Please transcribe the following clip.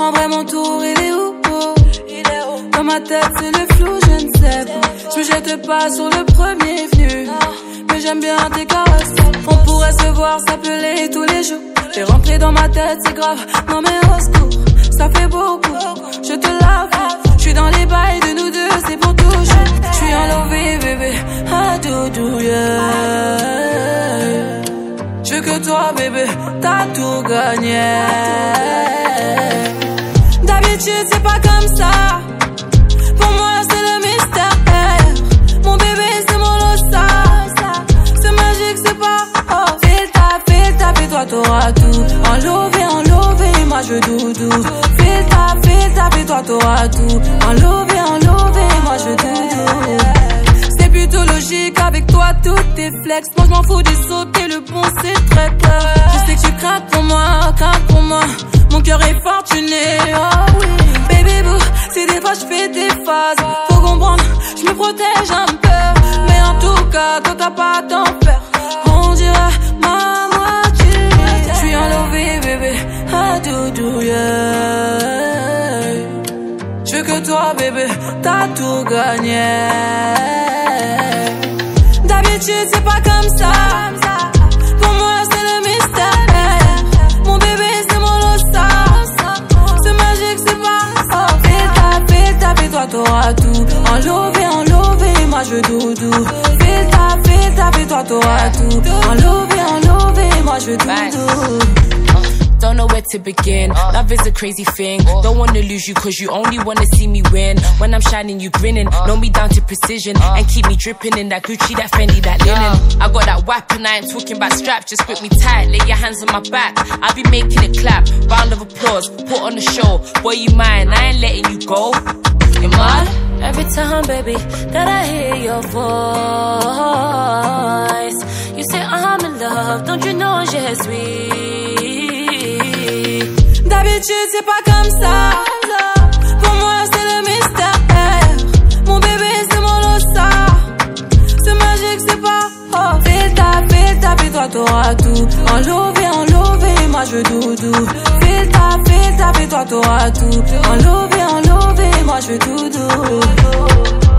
Oscour, il est où Dans ma tête, c'est le flou, je ne sais pas. Je me jette pas sur le premier venu. Mais j'aime bien tes caresses. On pourrait se voir, s'appeler tous les jours. T'es rentré dans ma tête, c'est grave. Non mais au secours, ça fait beaucoup. Je te l'avoue. Je suis dans les bails de nous deux, c'est pour toujours. Je suis en love, bébé. Ah, doudou, yeah. Je veux que toi, bébé, t'as tout gagné. T'auras tout. Enlevé, enlevé, moi je doudou. Fais ta, fais ta, fais-toi, t'auras tout. Enlevé, enlevé, moi je doudou. C'est plutôt logique avec toi, tout est flex. Moi je m'en fous des sauter, le bon c'est très clair. Je sais que tu craques pour moi, craques pour moi. Mon cœur est fortuné, oh oui. Baby boo, si des fois je fais des phases, faut comprendre, je me protège un peu. Mais en tout cas, toi t'as pas à t'en toi, bébé, t'as tout gagné. D'habitude, c'est pas comme ça. Pour moi, c'est le mystère. Mon bébé, c'est mon losa. C'est magique, c'est pas. Oh, fais ta, fais ta, fais-toi, t'auras tout. Enlevé, enlevé, moi je doudou. Fais ta, fais ta, fais-toi, t'auras tout. Enlevé, enlevé, moi je doudou. To begin. Love is a crazy thing. Don't wanna lose you cause you only wanna see me win. When I'm shining, you grinning. Know me down to precision. And keep me dripping in that Gucci, that Fendi, that linen. I got that whap and I ain't talking about straps. Just grip me tight, lay your hands on my back. I be making it clap. Round of applause, put on the show. Boy, you mine, I ain't letting you go. You mine? Every time, baby, that I hear your voice, D'habitude, c'est pas comme ça. Pour moi, c'est le mystère. Mon bébé, c'est mon losa. C'est magique, c'est pas. Oh, fais ta, fais ta, fais-toi, t'auras tout. Enlevé, enlevé, moi je doudou. Fais ta, fais ta, fais-toi, t'auras tout. Enlevé, enlevé, moi je doudou.